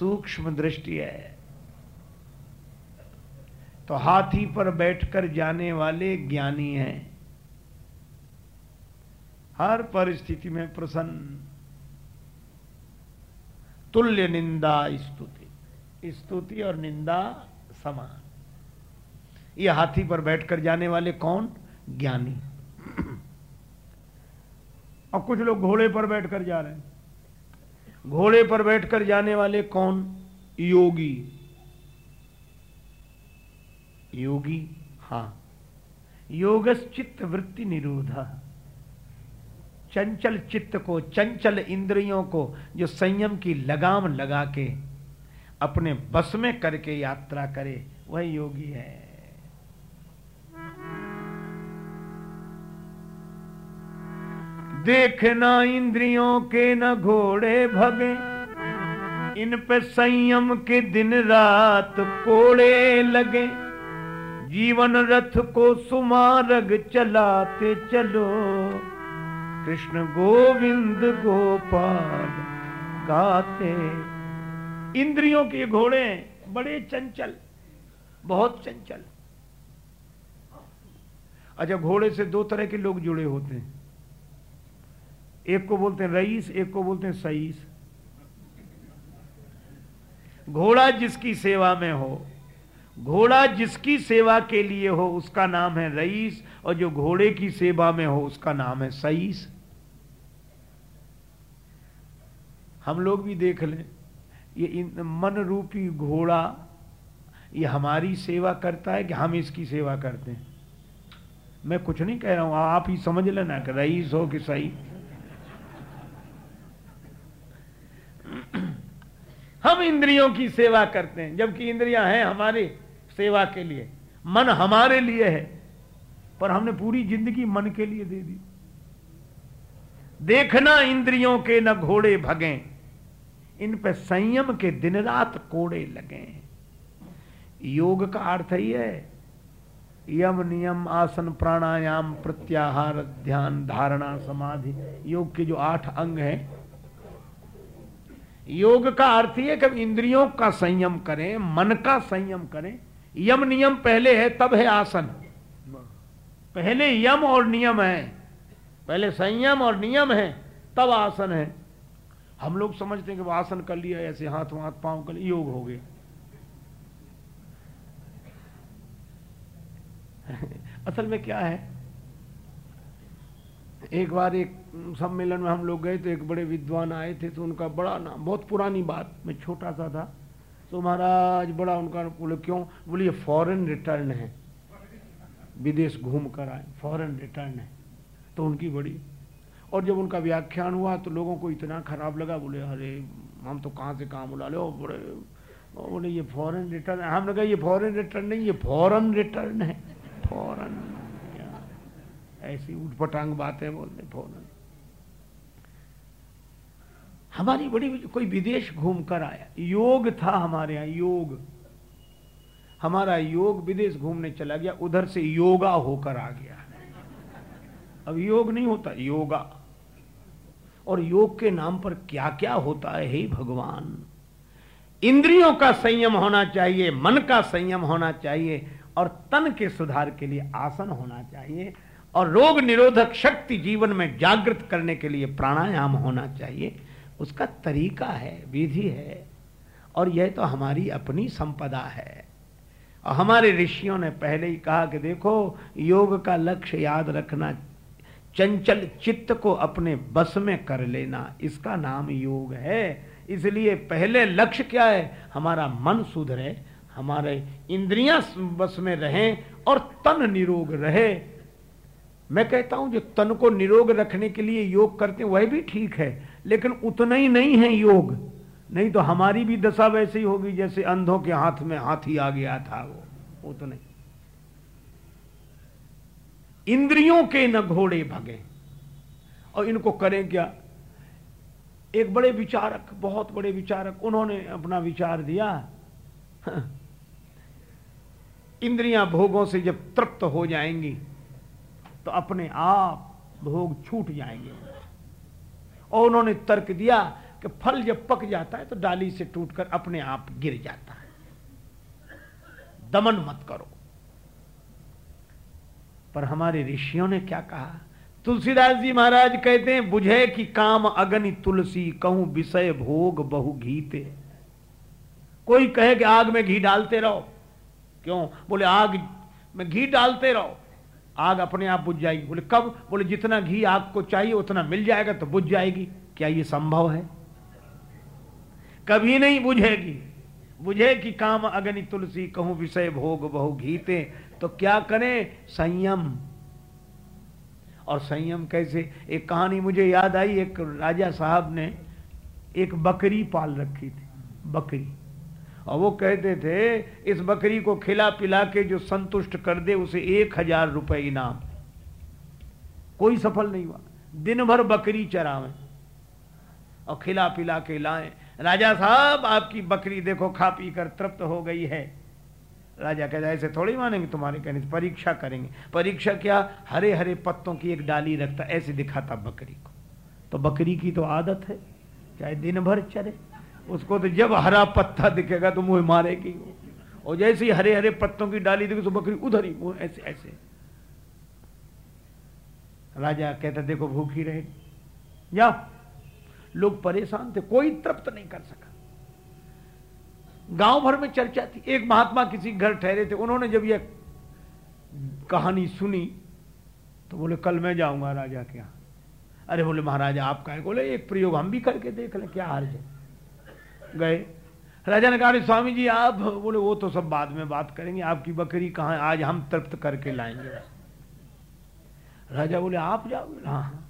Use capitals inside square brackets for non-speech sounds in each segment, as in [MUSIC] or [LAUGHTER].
सूक्ष्म दृष्टि है। तो हाथी पर बैठकर जाने वाले ज्ञानी हैं। हर परिस्थिति में प्रसन्न। तुल्य निंदा स्तुति। स्तुति और निंदा समान। ये हाथी पर बैठकर जाने वाले कौन? ज्ञानी। [CLEARS THROAT] और कुछ लोग घोड़े पर बैठकर जा रहे हैं। घोड़े पर बैठकर जाने वाले कौन? योगी। योगी? हाँ। योगस चित्त वृत्ति निरोधा। चंचल चित्त को, चंचल इंद्रियों को, जो संयम की लगाम लगा के अपने बस में करके यात्रा करे, वह योगी है। देखना इंद्रियों के न घोड़े भगे। इन पे संयम के दिन रात कोड़े लगे। जीवन रथ को सुमारग चलाते चलो। कृष्ण गोविंद गोपाल गाते। इंद्रियों के घोड़े बड़े चंचल, बहुत चंचल। अच्छा घोड़े से दो तरह के लोग जुड़े होते हैं। एक को बोलते हैं रईस, एक को बोलते हैं सईस। घोड़ा जिसकी सेवा में हो, घोड़ा जिसकी सेवा के लिए हो, उसका नाम है रईस, और जो घोड़े की सेवा में हो, उसका नाम है सईस। हम लोग भी देख लें, ये मन रूपी घोड़ा, ये हमारी सेवा करता है कि हम इसकी सेवा करते हैं। मैं कुछ नहीं कह रहा हूँ, आप ही समझ लेना कि रईस हो कि सही हम इंद्रियों की सेवा करते हैं, जबकि इंद्रियाँ हैं हमारे सेवा के लिए। मन हमारे लिए है, पर हमने पूरी ज़िंदगी मन के लिए दे दी। देखना इंद्रियों के न घोड़े भगे, इन पे संयम के दिन रात कोड़े लगे। योग का अर्थ ही है, यम नियम आसन प्राणायाम प्रत्याहार ध्यान धारणा समाधि, योग के जो आठ अंग हैं योग का अर्थ ही है कि इंद्रियों का संयम करें, मन का संयम करें। यम नियम पहले है, तब है आसन। पहले यम और नियम है। पहले संयम और नियम है, तब आसन है। हम लोग समझते हैं कि आसन कर लिया, ऐसे हाथ हाथ पाँव कर, योग हो गया। [LAUGHS] असल में क्या है? एक बार एक सम्मेलन में हम लोग गए तो एक बड़े विद्वान आए थे तो उनका बड़ा नाम, बहुत पुरानी बात, मैं छोटा सा था। तो महाराज बड़ा उनका बोले, क्यों? बोले, ये फॉरेन रिटर्न है। विदेश घूम कर आए फॉरेन रिटर्न है। तो उनकी बड़ी। और जब उनका व्याख्यान हुआ तो लोगों को इतना खराब लगा, बोले, अरे, हम तो कहाँ से काम बुला लो? बड़े बोले ये फॉरेन रिटर्न है। हमने कहा, ये फॉरेन रिटर्न नहीं, ये फॉरन रिटर्न है। फॉरन ऐसी उठपटांग बातें बोलते फ़ौरन हमारी बड़ी कोई विदेश घूम कर आया। योग था हमारे यहाँ, योग। हमारा योग विदेश घूमने चला गया, उधर से योगा होकर आ गया। अब योग नहीं होता, योगा। और योग के नाम पर क्या क्या होता है, हे भगवान? इंद्रियों का संयम होना चाहिए, मन का संयम होना चाहिए, और तन के सुधार के लिए आसन होना चाहिए, और रोग निरोधक शक्ति जीवन में जागृत करने के लिए प्राणायाम होना चाहिए। उसका तरीका है, विधि है, और यह तो हमारी अपनी संपदा है। और हमारे ऋषियों ने पहले ही कहा कि देखो, योग का लक्ष्य याद रखना, चंचल चित्त को अपने बस में कर लेना, इसका नाम योग है। इसलिए पहले लक्ष्य क्या है? हमारा मन सुधरे, हमारे इंद्रियाँ बस में रहें और तन निरोग रहे। मैं कहता हूँ, जो तन को निरोग रखने के लिए योग करते हैं, वह भी ठीक है लेकिन उतना ही नहीं है योग। नहीं तो हमारी भी दशा वैसे ही होगी जैसे अंधों के हाथ में हाथी आ गया था वो। उतने। इंद्रियों के न घोड़े भगे। और इनको करें क्या? एक बड़े विचारक, बहुत बड़े विचारक, उन्होंने अपना विचार दिया। [LAUGHS] इंद्रियाँ भोगों से जब तृप्त हो जाएँगी तो अपने आप भोग छूट जाएँगे। और उन्होंने तर्क दिया कि फल जब पक जाता है तो डाली से टूटकर अपने आप गिर जाता है। दमन मत करो। पर हमारे ऋषियों ने क्या कहा? तुलसीदास जी महाराज कहते हैं, बुझे कि काम अग्नि तुलसी, कहूँ विषय भोग बहु घीते कोई कहे कि आग में घी डालते रहो। क्यों? बोले, आग में घी डालते रहो। आग अपने आप बुझ जाएगी। बोले, कब? बोले, जितना घी आग को चाहिए, उतना मिल जाएगा तो बुझ जाएगी। क्या ये संभव है? कभी नहीं बुझेगी। बुझे कि काम अग्नि तुलसी, कहूँ विषय भोग, बहु घीते। तो क्या करें? संयम। और संयम कैसे? एक कहानी मुझे याद आई, एक राजा साहब ने एक बकरी पाल रखी थी। बकरी। और वो कहते थे, इस बकरी को खिला पिला के जो संतुष्ट कर दे, उसे एक हज़ार रुपए इनाम। कोई सफल नहीं हुआ। दिन भर बकरी चरावे और खिला पिला के लाए। राजा साहब, आपकी बकरी देखो, खा पी कर तृप्त हो गई है। राजा कहता, ऐसे थोड़ी मानेंगे तुम्हारे कहने परीक्षा करेंगे। परीक्षा क्या? हरे हरे पत्तों की एक डाली रखता, ऐसे दिखाता बकरी को। तो बकरी की तो आदत है, चाहे दिन भर चले उसको तो जब हरा पत्ता दिखेगा तो मुँह मारेगी और जैसे ही हरे हरे पत्तों की डाली दिखे तो बकरी उधर ही, मुँह ऐसे ऐसे। राजा कहता, देखो भूखी रहे। जाओ लोग परेशान थे, कोई तृप्त नहीं कर सका। गाँव भर में चर्चा थी। एक महात्मा किसी घर ठहरे थे, उन्होंने जब यह कहानी सुनी तो बोले, कल मैं जाऊँगा राजा के यहाँ। अरे बोले, महाराजा, आप कहे? बोले, एक प्रयोग हम भी करके देख लें, क्या हार है? गए। राजा ने कहा स्वामी जी आप बोले वो तो सब बाद में बात करेंगे। आपकी बकरी कहाँ आज हम तृप्त करके लाएँगे। राजा बोले आप जाओ। हाँ, हाँ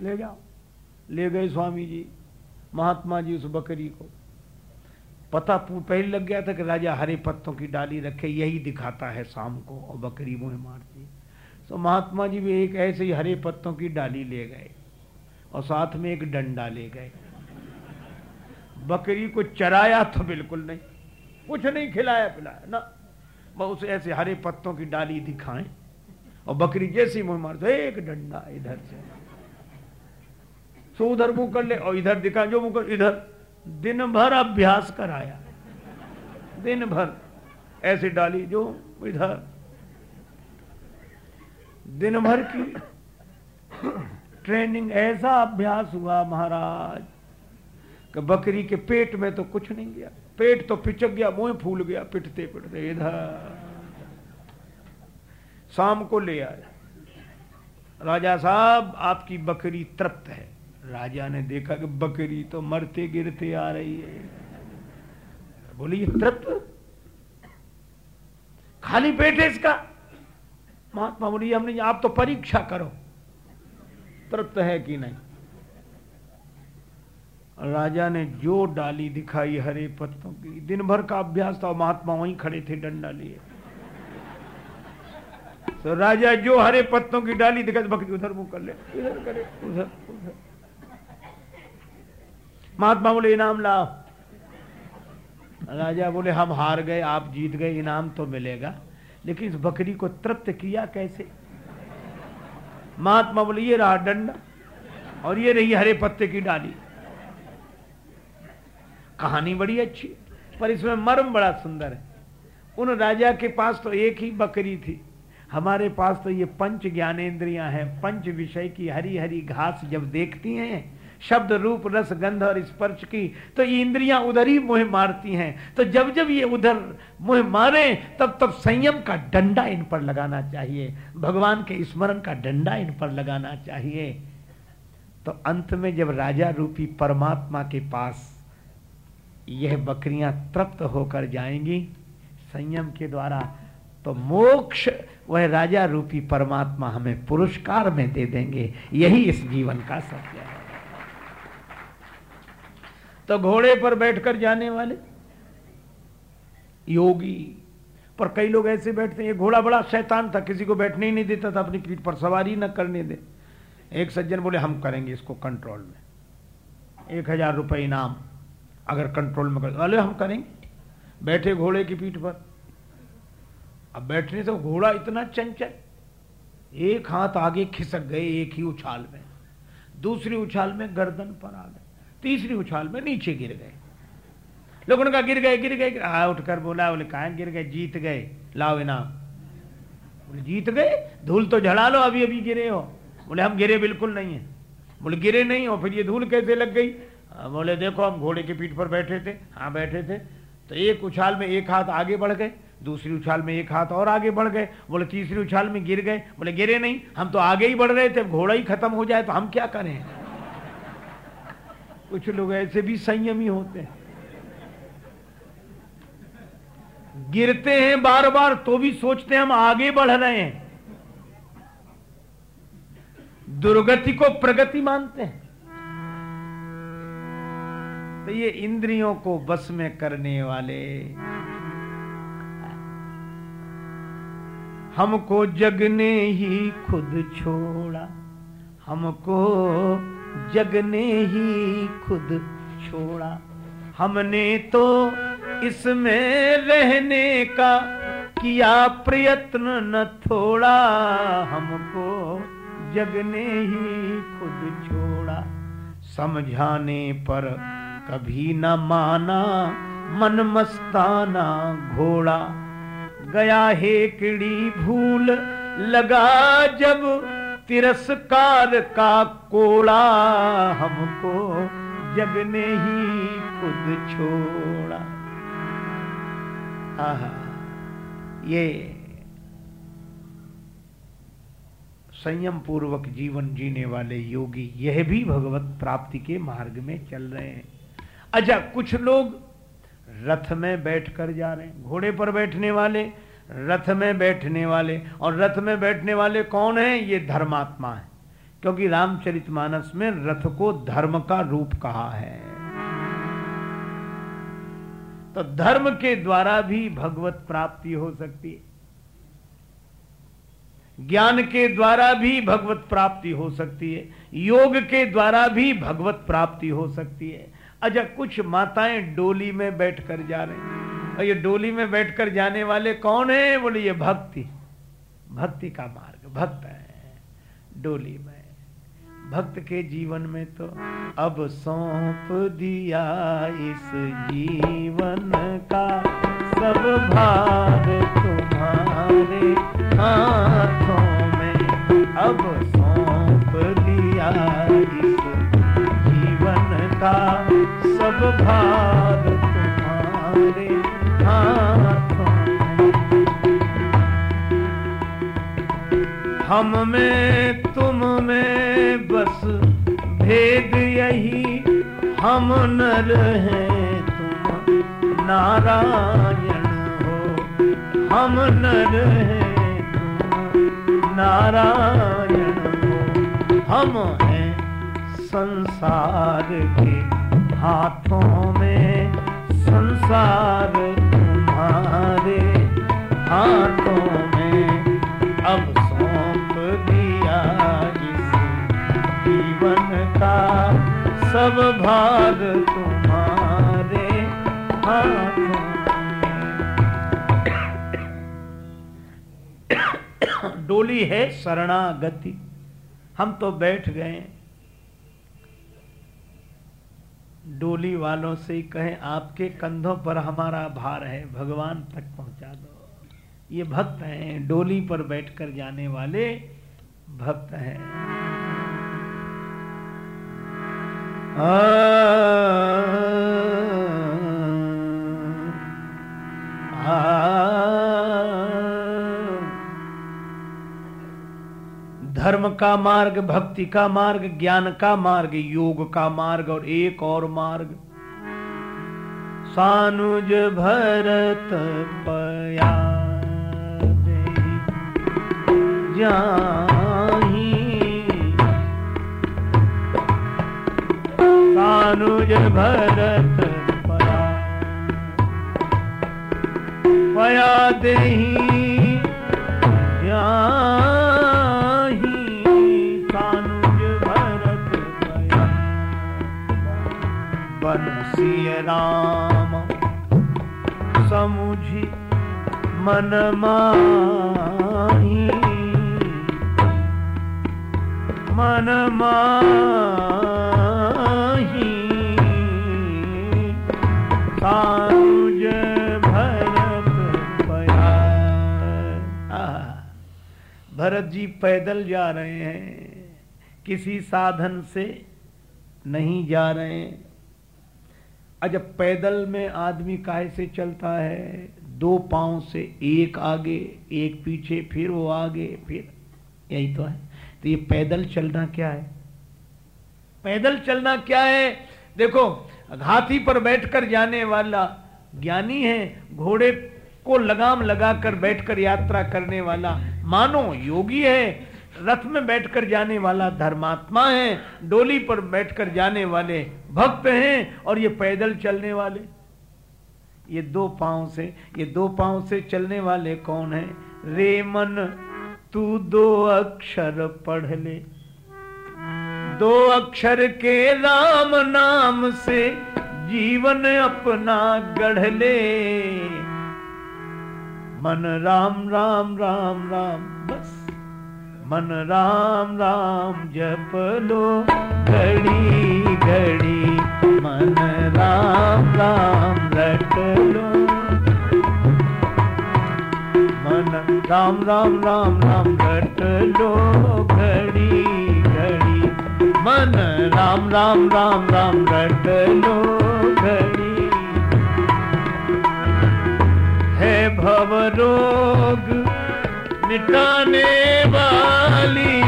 ले जाओ। ले गए स्वामी जी महात्मा जी उस बकरी को। पता पहले लग गया था कि राजा हरे पत्तों की डाली रखे यही दिखाता है शाम को और बकरी मुँह मारती तो महात्मा जी भी एक ऐसे ही हरे पत्तों की डाली ले गए और साथ में एक डंडा ले गए। बकरी को चराया तो बिल्कुल नहीं। कुछ नहीं खिलाया पिलाया, ना। बहुत ऐसे हरे पत्तों की डाली दिखाएँ और बकरी जैसी मुँह मार एक डंडा इधर से। सो उधर मुँह कर ले और इधर दिखा, जो मुँह कर, इधर। दिन भर अभ्यास कराया। दिन भर ऐसे डाली जो इधर। दिन भर की ट्रेनिंग, ऐसा अभ्यास हुआ महाराज कि बकरी के पेट में तो कुछ नहीं गया। पेट तो पिचक गया, मुँह फूल गया, पिटते पिटते इधर। शाम को ले आए। राजा साहब, आपकी बकरी तृप्त है। राजा ने देखा कि बकरी तो मरते गिरते आ रही है। बोली तृप्त? खाली पेट है इसका? महात्मा बोली हमने, आप तो परीक्षा करो। तृप्त है कि नहीं? राजा ने जो डाली दिखाई हरे पत्तों की दिन भर का अभ्यास था, महात्मा वहीं खड़े थे डंडा लिए। तो राजा जो हरे पत्तों की डाली दिखाई बकरी उधर मुँह कर ले इधर करे, उधर उधर। महात्मा बोले, इनाम लाओ। राजा बोले, हम हार गए, आप जीत गए, इनाम तो मिलेगा, लेकिन इस बकरी को तृप्त किया कैसे? महात्मा बोले, ये रहा डंडा, और ये रही हरे पत्ते की डाली। कहानी बड़ी अच्छी पर इसमें मर्म बड़ा सुंदर है। उन राजा के पास तो एक ही बकरी थी। हमारे पास तो ये पंच ज्ञानेन्द्रियाँ हैं, पंच विषय की हरी हरी घास जब देखती हैं, शब्द रूप, रस, गंध और स्पर्श की तो ये इंद्रियाँ उधर ही मुँह मारती हैं। तो जब जब ये उधर मुँह मारे, तब तब संयम का डंडा इन पर लगाना चाहिए। भगवान के स्मरण का डंडा इन पर लगाना चाहिए। तो अंत में जब राजा रूपी परमात्मा के पास यह बकरियाँ तृप्त होकर जाएँगी। संयम के द्वारा तो मोक्ष, वह राजा रूपी परमात्मा हमें पुरस्कार में दे देंगे। यही इस जीवन का सत्य है। तो घोड़े पर बैठकर जाने वाले, योगी, पर कई लोग ऐसे बैठते हैं घोड़ा बड़ा शैतान था, किसी को बैठने ही नहीं देता था, अपनी पीठ पर सवारी न करने दे। एक सज्जन बोले, हम करेंगे इसको कंट्रोल में। एक हज़ार रुपये इनाम। अगर कंट्रोल में कर बोले हम करेंगे। बैठे घोड़े की पीठ पर। अब बैठने से घोड़ा इतना चंचल, एक हाथ आगे खिसक गए, एक ही उछाल में। दूसरी उछाल में गर्दन पर आ गए। तीसरी उछाल में नीचे गिर गए। लोगों कहा गिर गए गिर गए आ, उठकर बोला, बोले कहा गिर गए, जीत गए। लाओ इनाम। बोले, जीत गए? धूल तो झड़ा लो अभी अभी गिरे हो। बोले, हम गिरे बिल्कुल नहीं है। बोले, गिरे नहीं हो, फिर ये धूल कैसे लग गई? बोले, देखो, हम घोड़े के पीठ पर बैठे थे। हाँ बैठे थे। तो एक उछाल में एक हाथ आगे बढ़ गए, दूसरी उछाल में एक हाथ और आगे बढ़ गए। बोले, तीसरी उछाल में गिर गए। बोले, गिरे नहीं, हम तो आगे ही बढ़ रहे थे। घोड़ा ही खत्म हो जाए तो हम क्या करें? [LAUGHS] कुछ लोग ऐसे भी संयमी होते हैं। गिरते हैं बार बार तो भी सोचते हैं हम आगे बढ़ रहे हैं। दुर्गति को प्रगति मानते हैं। तो ये इंद्रियों को बस में करने वाले। हमको जगने ही खुद छोड़ा। हमको जगने ही खुद छोड़ा। हमने तो इसमें रहने का किया प्रयत्न न थोड़ा। हमको जगने ही खुद छोड़ा। समझाने पर कभी न माना, मन मस्ताना घोड़ा। गया है किड़ी भूल, लगा जब तिरस्कार का कोड़ा। हमको जगने ही खुद छोड़ा। आहा, ये संयम पूर्वक जीवन जीने वाले योगी यह भी भगवत प्राप्ति के मार्ग में चल रहे हैं। अच्छा कुछ लोग रथ में बैठ कर जा रहे हैं। घोड़े पर बैठने वाले, रथ में बैठने वाले, और रथ में बैठने वाले कौन है? ये धर्मात्मा है, क्योंकि रामचरितमानस में रथ को धर्म का रूप कहा है। तो धर्म के द्वारा भी भगवत प्राप्ति हो सकती है। ज्ञान के द्वारा भी भगवत प्राप्ति हो सकती है। योग के द्वारा भी भगवत प्राप्ति हो सकती है। अच्छा कुछ माताएँ डोली में बैठकर जा रहे हैं। और ये डोली में बैठकर जाने वाले कौन है? बोले, ये भक्ति। भक्ति का मार्ग, भक्त है डोली में। भक्त के जीवन में तो अब सौंप दिया इस जीवन का। सब भार तुम्हारे हाथों में अब सौंप दिया सब तुम्हारे हाथों। हम में, तुम में बस भेद यही। हम नर हैं तुम नारायण हो। हम नर हैं तुम नारायण हो। हम हैं संसार के हाथों में संसार तुम्हारे, हाथों में अब सौंप दिया इस जीवन का सब भार तुम्हारे हाथों [COUGHS] डोली है शरणागति। हम तो बैठ गए डोली वालों से कहें, आपके कंधों पर हमारा भार है, भगवान तक पहुँचा दो। ये भक्त हैं, डोली पर बैठकर जाने वाले भक्त हैं। धर्म का मार्ग, भक्ति का मार्ग, ज्ञान का मार्ग, योग का मार्ग और एक और मार्ग। सानुज भरत पया जाही। अनुज भरत पया पया दही सानुज बनसी राम। समुझी मन माही। मन माही। तानुज भरत भरत जी पैदल जा रहे हैं। किसी साधन से नहीं जा रहे हैं। अच्छा पैदल में आदमी काहे से चलता है? दो पाँव से एक आगे, एक पीछे, फिर वो आगे, फिर यही तो है। तो ये पैदल चलना क्या है? पैदल चलना क्या है? देखो, हाथी पर बैठकर जाने वाला ज्ञानी है, घोड़े को लगाम लगाकर बैठकर यात्रा करने वाला। मानो योगी है रथ में बैठकर जाने वाला धर्मात्मा है, डोली पर बैठकर जाने वाले भक्त हैं और ये पैदल चलने वाले। ये दो पाँव से, ये दो पाँव से चलने वाले कौन है? रे मन तू दो अक्षर पढ़ ले। दो अक्षर के राम नाम से जीवन अपना गढ़ ले। मन राम राम राम राम, बस। मन राम राम जप लो घड़ी घड़ी। मन राम राम रट लो। मन राम राम राम राम रट लो घड़ी घड़ी। मन राम राम राम राम रट लो घड़ी। है भव रोग मिटाने वाली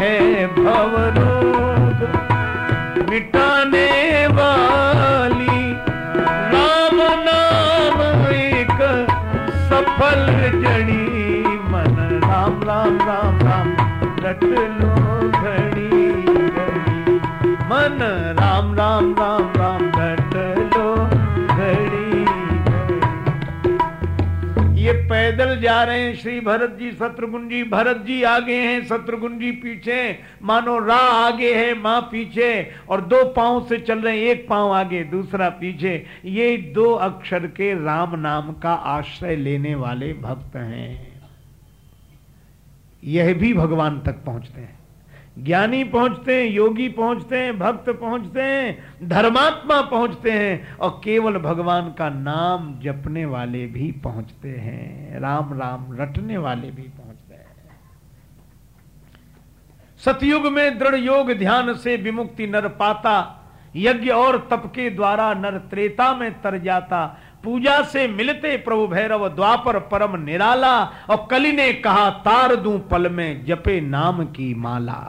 है भवरोग मिटाने वाली राम नाम, एक सफल जड़ी मन। राम राम राम राम, रट पैदल जा रहे हैं, श्री भरत जी, शत्रुघ्न जी, भरत जी आगे हैं, शत्रुघ्न जी पीछे मानो रा आगे है, माँ पीछे और दो पाँव से चल रहे हैं, एक पाँव आगे, दूसरा पीछे। ये दो अक्षर के राम नाम का आश्रय लेने वाले भक्त हैं। यह भी भगवान तक पहुँचते हैं। ज्ञानी पहुँचते हैं, योगी पहुँचते हैं, भक्त पहुँचते हैं, धर्मात्मा पहुँचते हैं और केवल भगवान का नाम जपने वाले भी पहुँचते हैं, राम राम रटने वाले भी पहुँचते हैं। सतयुग में दृढ़ योग ध्यान से विमुक्ति नर पाता, यज्ञ और तप के द्वारा नर त्रेता में तर जाता पूजा से मिलते प्रभु भैरव द्वापर परम निराला, और कली ने कहा, तार दूँ पल में जपे नाम की माला।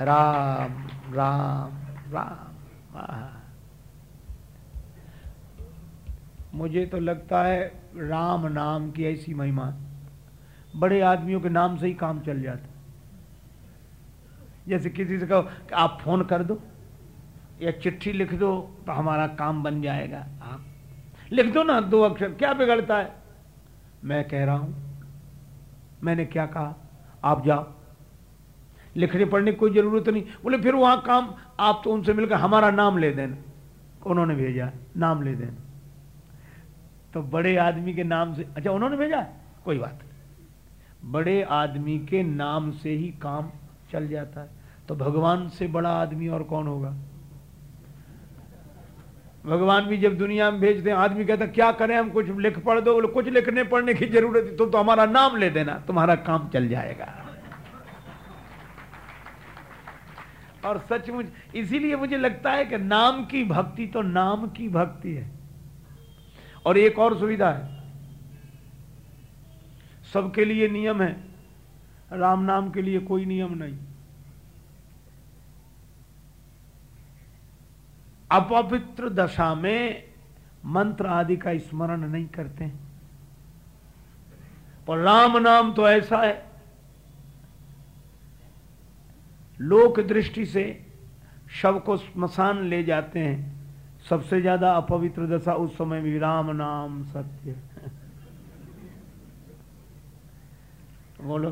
राम राम राम। मुझे तो लगता है राम नाम की ऐसी महिमा, बड़े आदमियों के नाम से ही काम चल जाता। जैसे किसी से कहो आप फ़ोन कर दो। या चिट्ठी लिख दो तो हमारा काम बन जाएगा। आप लिख दो ना, दो अक्षर, क्या बिगड़ता है? मैं कह रहा हूँ, मैंने क्या कहा? आप जाओ। लिखने पढ़ने की कोई ज़रूरत नहीं। बोले, फिर वहाँ काम, आप तो उनसे मिलकर हमारा नाम ले देना। उन्होंने भेजा, नाम ले देना। तो बड़े आदमी के नाम से अच्छा उन्होंने भेजा? कोई बात बड़े आदमी के नाम से ही काम चल जाता है। तो भगवान से बड़ा आदमी और कौन होगा? भगवान भी जब दुनिया में भेजते हैं आदमी कहता क्या करें हम कुछ लिख पढ़ दो। बोले कुछ लिखने पढ़ने की ज़रूरत है तो, तो हमारा नाम ले देना तुम्हारा काम चल जाएगा। और सचमुच इसीलिए मुझे लगता है कि नाम की भक्ति तो नाम की भक्ति है। और एक और सुविधा है। सबके लिए नियम है राम नाम के लिए कोई नियम नहीं। अपवित्र दशा में मंत्र आदि का स्मरण नहीं करते हैं। पर राम नाम तो ऐसा है। लोक दृष्टि से शव को स्मशान ले जाते हैं। सबसे ज़्यादा अपवित्र दशा उस समय भी राम नाम सत्य बोलो,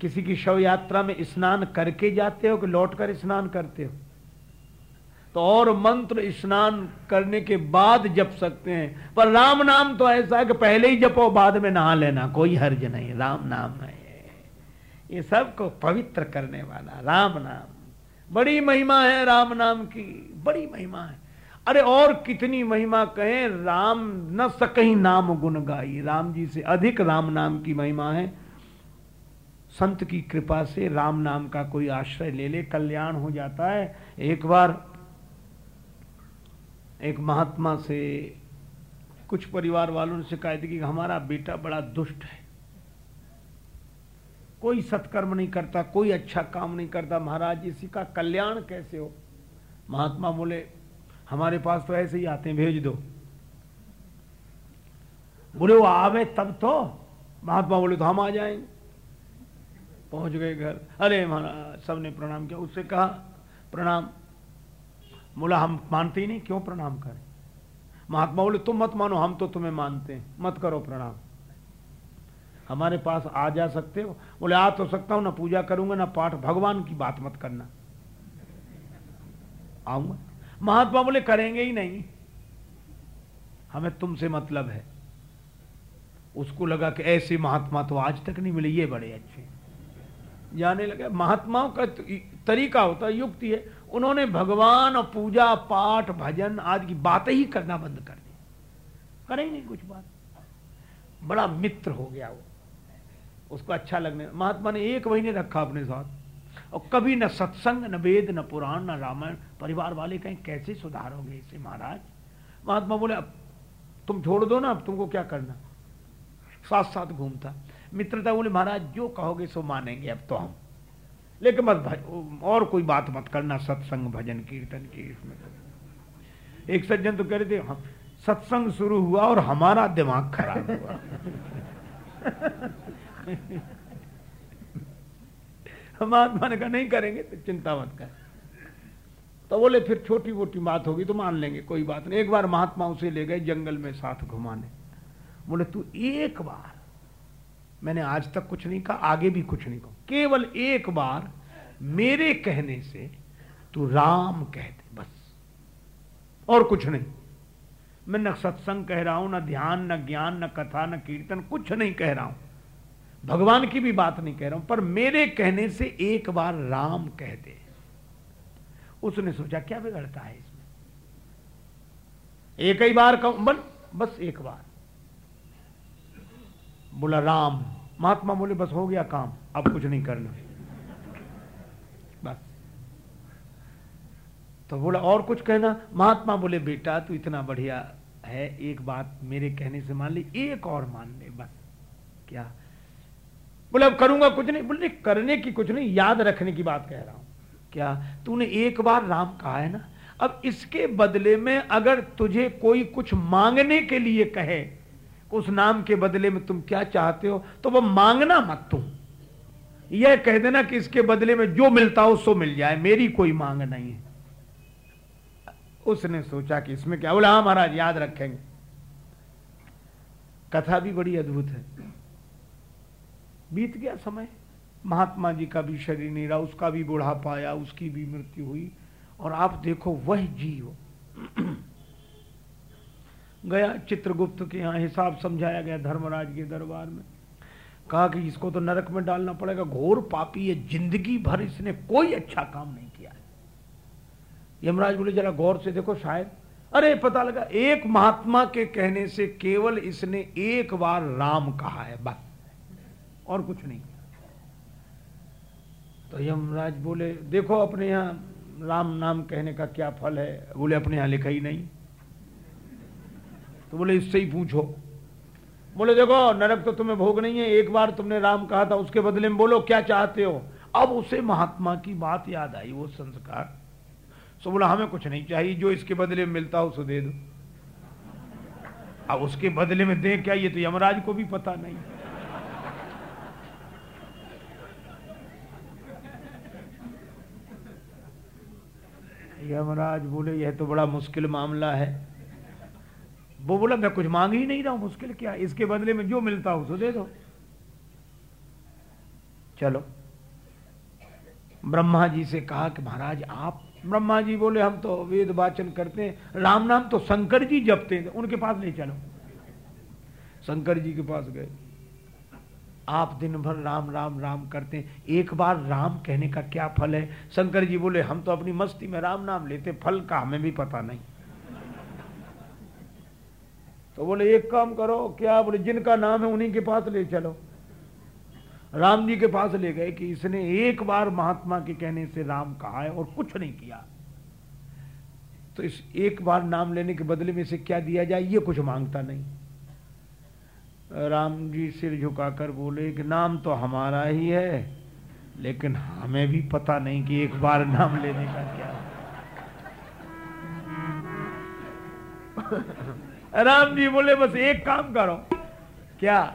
किसी की शव यात्रा में स्नान करके जाते हो कि लौट कर स्नान करते हो? तो और मंत्र स्नान करने के बाद जप सकते हैं। पर राम नाम तो ऐसा है कि पहले ही जपो, बाद में नहा लेना। कोई हर्ज नहीं, राम नाम है ये। सबको पवित्र करने वाला, राम नाम। बड़ी महिमा है राम नाम की, बड़ी महिमा है। अरे और कितनी महिमा कहें, राम न सकही नाम गुण गाई। राम जी से अधिक राम नाम की महिमा है। संत की कृपा से राम नाम का कोई आश्रय ले ले, कल्याण हो जाता है। एक बार एक महात्मा से, कुछ परिवार वालों ने शिकायत की हमारा बेटा बड़ा दुष्ट है। कोई सत्कर्म नहीं करता, कोई अच्छा काम नहीं करता, महाराज इसी का कल्याण कैसे हो? महात्मा बोले, हमारे पास तो ऐसे ही आते हैं, भेज दो। बोले, वो आवे तब तो? महात्मा बोले तो हम आ जाएँगे पहुँच गए घर। अरे महाराज, सबने प्रणाम किया। उससे कहा, प्रणाम। बोला हम मानते ही नहीं, क्यों प्रणाम करें? महात्मा बोले, तुम मत मानो, हम तो तुम्हें मानते हैं। मत करो प्रणाम। हमारे पास आ जा सकते हो। बोले, आ तो सकता हूँ, ना पूजा करूँगा, ना पाठ, भगवान की बात मत करना। आऊँगा। महात्मा बोले, करेंगे ही नहीं। हमें तुमसे मतलब है। उसको लगा कि ऐसे महात्मा तो आज तक नहीं मिले, ये बड़े अच्छे। जाने लगे महात्माओं का तरीका होता है, युक्ति है। उन्होंने भगवान और पूजा, पाठ, भजन आदि की बातें ही करना बंद कर दी। करें नहीं कुछ बात। बड़ा मित्र हो गया वो। उसको अच्छा लगने महात्मा ने एक महीने रखा अपने साथ। और कभी न सत्संग, न वेद, न पुराण, न रामायण। परिवार वाले कहें, कैसे सुधारोगे इसे महाराज? महात्मा बोले, अब तुम छोड़ दो ना, अब तुमको क्या करना? साथ साथ घूमता। मित्रता बोले, महाराज, जो कहोगे सो मानेंगे, अब तो हम। लेकिन मत और कोई बात मत करना, सत्संग भजन कीर्तन की इसमें। एक सज्जन तो कह रहे थे हम सत्संग शुरू हुआ और हमारा दिमाग खराब हुआ। महात्मा ने कहा, नहीं करेंगे तो चिंता मत कर। तो बोले, फिर छोटी मोटी बात होगी तो मान लेंगे, कोई बात नहीं। एक बार महात्मा उसे ले गए जंगल में साथ घुमाने। बोले, तू एक बार, मैंने आज तक कुछ नहीं कहा, आगे भी कुछ नहीं कहा केवल एक बार मेरे कहने से तू राम कह दे बस। और कुछ नहीं। मैं न सत्संग कह रहा हूँ, न ध्यान, न ज्ञान, न कथा, न कीर्तन, कुछ नहीं कह रहा हूँ। भगवान की भी बात नहीं कह रहा हूँ, पर मेरे कहने से एक बार राम कह दे उसने सोचा, क्या बिगड़ता है इसमें? एक ही बार कहूँ, बन, बस एक बार। बोला, राम, महात्मा बोले, बस हो गया काम। अब कुछ नहीं करना। बस। तो बोला, और कुछ कहना? महात्मा बोले, बेटा, तू इतना बढ़िया है, एक बात मेरे कहने से मान ली, एक और मान ले, बस। क्या? बोले, अब करूँगा कुछ नहीं। बोले, करने की कुछ नहीं, याद रखने की बात कह रहा हूँ। क्या? तूने एक बार राम कहा है ना? अब इसके बदले में अगर तुझे कोई कुछ मांगने के लिए कहे, उस नाम के बदले में तुम क्या चाहते हो तो वह मांगना मत तुम यह कह देना कि इसके बदले में जो मिलता हो सो मिल जाए, मेरी कोई मांग नहीं है। उसने सोचा कि इसमें क्या बोला? हाँ महाराज, याद रखेंगे। कथा भी बड़ी अद्भुत है। बीत गया समय। महात्मा जी का भी शरीर नहीं रहा उसका भी बुढ़ापा आया, उसकी भी मृत्यु हुई, और आप देखो, वह जीव। [CLEARS THROAT] गया चित्रगुप्त के यहाँ, हिसाब समझाया गया धर्मराज के दरबार में। कहा कि इसको तो नरक में डालना पड़ेगा। घोर पापी है, ज़िंदगी भर इसने कोई अच्छा काम नहीं किया यमराज बोले, जरा गौर से देखो शायद। अरे, पता लगा, एक महात्मा के कहने से केवल इसने एक बार राम कहा है, बस। और कुछ नहीं तो यमराज बोले, देखो अपने यहाँ राम नाम कहने का क्या फल है? बोले, अपने यहाँ लिखा ही नहीं। तो बोले, इससे ही पूछो। बोले, देखो, नरक तो तुम्हें भोग नहीं है। एक बार तुमने राम कहा था, उसके बदले में बोलो, क्या चाहते हो? अब उसे महात्मा की बात याद आई, वो संस्कार। सो बोला, हमें कुछ नहीं चाहिए, जो इसके बदले में मिलता हो, उसे दे दो। अब उसके बदले में दे क्या, ये तो यमराज को भी पता नहीं। यमराज बोले, यह तो बड़ा मुश्किल मामला है। वो बोला, मैं कुछ मांग ही नहीं रहा हूँ मुश्किल, क्या इसके बदले में जो मिलता हो दे दो। चलो। ब्रह्मा जी से कहा कि महाराज, आप ब्रह्मा जी बोले, हम तो वेद वाचन करते हैं, राम नाम तो शंकर जी जपते हैं, उनके पास ले चलो। शंकर जी के पास गए। आप दिन भर राम राम राम करते हैं। एक बार राम कहने का क्या फल है? शंकर जी बोले, हम तो अपनी मस्ती में राम नाम लेते फल का हमें भी पता नहीं। तो बोले, एक काम करो, क्या बोले, जिनका नाम है उन्हीं के पास ले चलो। राम जी के पास ले गए कि इसने एक बार महात्मा के कहने से राम कहा है और कुछ नहीं किया। तो इस एक बार नाम लेने के बदले में इसे क्या दिया जाए, ये कुछ माँगता नहीं। राम जी सिर झुकाकर बोले कि नाम तो हमारा ही है, लेकिन हमें भी पता नहीं कि एक बार नाम लेने का क्या। राम जी बोले, बस एक काम करो। क्या?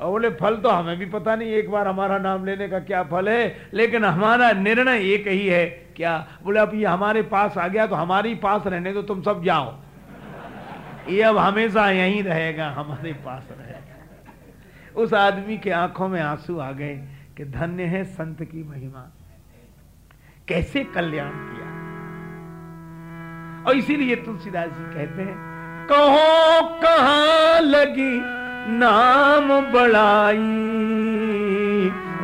बोले, फल तो हमें भी पता नहीं, एक बार हमारा नाम लेने का क्या फल है, लेकिन हमारा निर्णय एक ही है। क्या? बोले, अब ये हमारे पास आ गया तो हमारे पास रहने तो तुम सब जाओ। ये अब हमेशा यहीं रहेगा, हमारे पास रहेगा। उस आदमी के आँखों में आँसू आ गए कि धन्य है संत की महिमा। कैसे कल्याण किया? और इसीलिए तुलसीदास जी कहते हैं कहो कहाँ लगी नाम बड़ाई।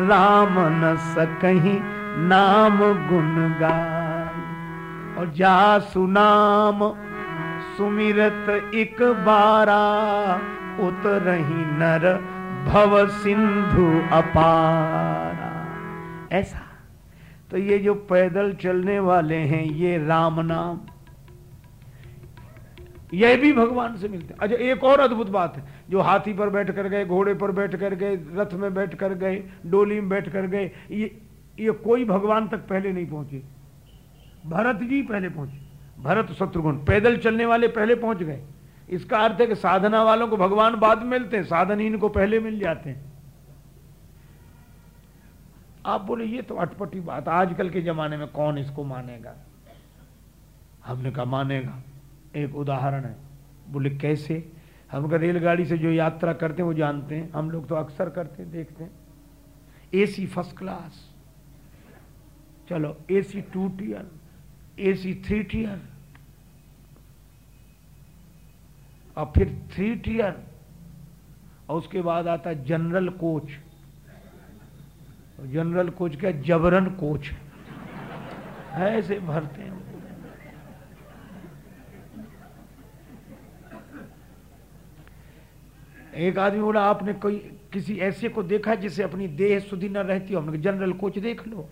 राम न सकही नाम गुण गाई। और जा सुनाम, सुमिरत एक बारा। उतरही नर भव सिंधु अपारा। ऐसा। तो ये जो पैदल चलने वाले हैं, ये राम नाम। यह भी भगवान से मिलते हैं। अच्छा एक और अद्भुत बात है। जो हाथी पर बैठ कर गए, घोड़े पर बैठ कर गए, रथ में बैठ कर गए, डोली में बैठ कर गए, ये ये कोई भगवान तक पहले नहीं पहुँचे। भरत जी पहले पहुँचे। भरत शत्रुघ्न, पैदल चलने वाले पहले पहुँच गए। इसका अर्थ है कि साधना वालों को भगवान बाद में मिलते हैं, साधनहीन को पहले मिल जाते हैं। आप बोले, ये तो अटपटी बात, आजकल के जमाने में कौन इसको मानेगा? हमने कहा, मानेगा। एक उदाहरण है। बोले, कैसे? हम अगर रेलगाड़ी से जो यात्रा करते हैं, वो जानते हैं। हम लोग तो अक्सर करते हैं, देखते हैं। एसी फ़र्स्ट क्लास चलो AC two tier AC three tier और फिर थ्री टीयर और उसके बाद आता है जनरल कोच जनरल कोच क्या? जबरन कोच है ऐसे भरते हैं एक आदमी बोला, आपने कोई किसी ऐसे को देखा जिसे अपनी देह सुधी न रहती हो? हमने जनरल कोच देख लो।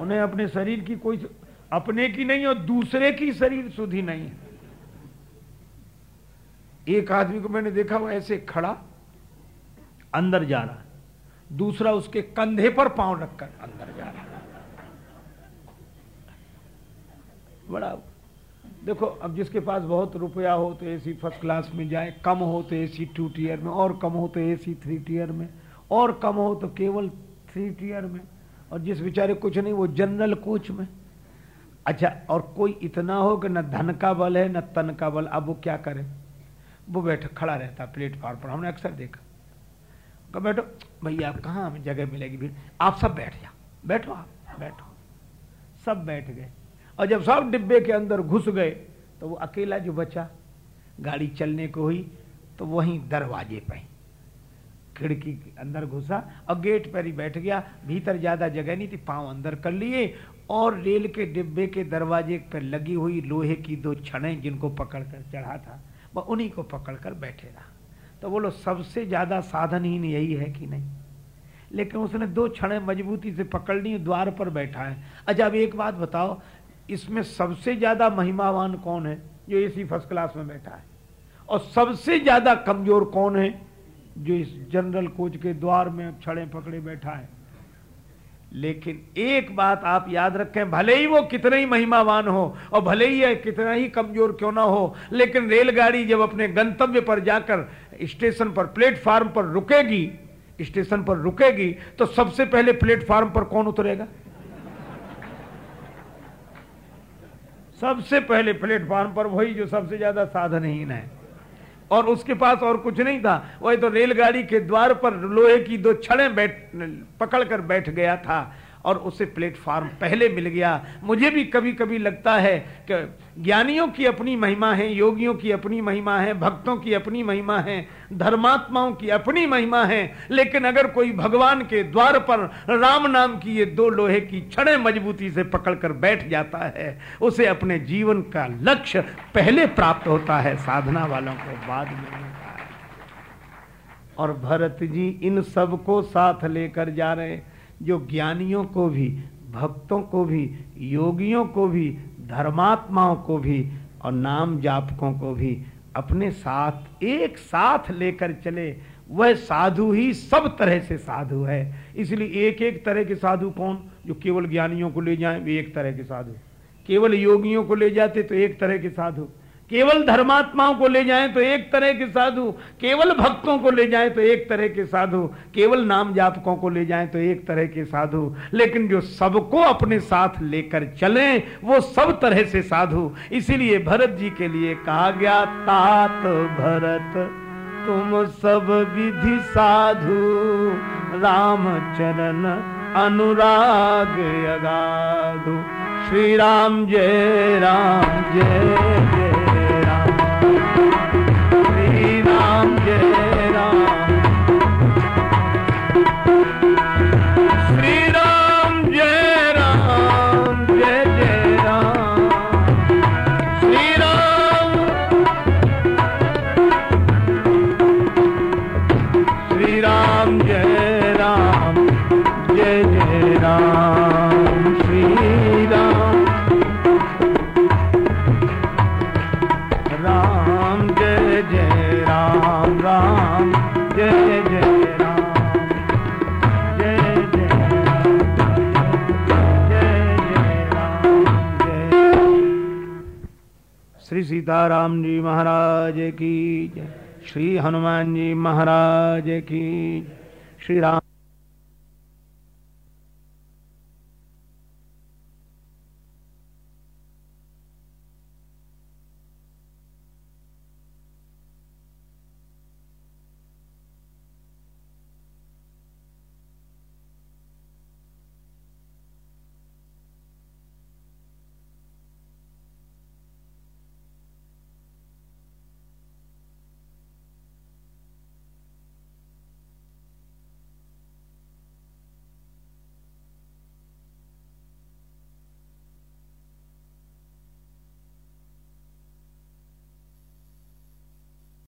उन्हें अपने शरीर की कोई अपने की नहीं और दूसरे की शरीर सुधी नहीं एक आदमी को मैंने देखा, वो ऐसे खड़ा, अंदर जा रहा दूसरा उसके कंधे पर पाँव रखकर अंदर जा रहा बड़ा देखो, अब जिसके पास बहुत रुपया हो तो एसी फ़र्स्ट क्लास में जाए, कम हो तो एसी टू टीयर में, और कम हो तो एसी थ्री टीयर में, और कम हो तो केवल थ्री टीयर में। और जिस बेचारे कुछ नहीं, वो जनरल कोच में। अच्छा और कोई इतना हो कि न धन का बल है, न तन का बल। अब वो क्या करे? वो बैठ, खड़ा रहता प्लेटफॉर्म पर। हमने अक्सर देखा। कहा, बैठो, भैया, आप कहाँ हमें जगह मिलेगी? भीड़ आप सब बैठ जाओ। बैठो आप, बैठो सब बैठ गए। और जब सब डिब्बे के अंदर घुस गए तो वो अकेला जो बचा, गाड़ी चलने को हुई तो वहीं दरवाजे पे खिड़की के अंदर घुसा और गेट पर ही बैठ गया। भीतर ज़्यादा जगह नहीं थी, पाँव अंदर कर लिए और रेल के डिब्बे के दरवाजे पर लगी हुई लोहे की दो छड़े जिनको पकड़कर चढ़ा था, वह उन्हीं को पकड़कर बैठे रहा। तो बोलो, सबसे ज़्यादा साधनहीन यही है कि नहीं? लेकिन उसने दो क्षण मजबूती से पकड़ ली द्वार पर बैठा है। अच्छा अब एक बात बताओ इसमें सबसे ज़्यादा महिमावान कौन है जो एसी फ़र्स्ट क्लास में बैठा है? और सबसे ज़्यादा कमज़ोर कौन है जो इस जनरल कोच के द्वार में छड़े पकड़े बैठा है? लेकिन एक बात आप याद रखें, भले ही वो कितना ही महिमावान हो और भले ही कितना ही कमज़ोर क्यों ना हो, लेकिन रेलगाड़ी जब अपने गंतव्य पर जाकर स्टेशन पर, प्लेटफार्म पर रुकेगी, स्टेशन पर रुकेगी तो सबसे पहले प्लेटफार्म पर कौन उतरेगा? सबसे पहले प्लेटफॉर्म पर वही जो सबसे ज़्यादा साधनहीन है। और उसके पास और कुछ नहीं था। वही तो रेलगाड़ी के द्वार पर लोहे की दो छड़े बैठ पकड़ कर बैठ गया था। और उसे प्लेटफॉर्म पहले मिल गया। मुझे भी कभी कभी लगता है कि ज्ञानियों की अपनी महिमा है, योगियों की अपनी महिमा है, भक्तों की अपनी महिमा है, धर्मात्माओं की अपनी महिमा है, लेकिन अगर कोई भगवान के द्वार पर राम नाम की ये दो लोहे की छड़े मजबूती से पकड़कर बैठ जाता है, उसे अपने जीवन का लक्ष्य पहले प्राप्त होता है, साधना वालों को बाद में और भरत जी इन सबको साथ लेकर जा रहे जो ज्ञानियों को भी, भक्तों को भी, योगियों को भी, धर्मात्माओं को भी और नाम जापकों को भी अपने साथ, एक साथ लेकर चले। वह साधु ही सब तरह से साधु है। इसलिए एक एक तरह के साधु कौन? जो केवल ज्ञानियों को ले जाए, वे एक तरह के साधु। केवल योगियों को ले जाते तो एक तरह के साधु। केवल धर्मात्माओं को ले जाएँ तो एक तरह के साधु, केवल भक्तों को ले जाएँ तो एक तरह के साधु, केवल नाम जापकों को ले जाएँ तो एक तरह के साधु। लेकिन जो सबको अपने साथ लेकर चले, वो सब तरह से साधु। इसीलिए भरत जी के लिए कहा गया, तात भरत, तुम सब विधि साधु। राम चरण अनुराग अगाधु। श्री राम जय राम जय जय जय राम राम, जय जय श्री सीताराम जी महाराज की जय, श्री हनुमान जी महाराज की श्री राम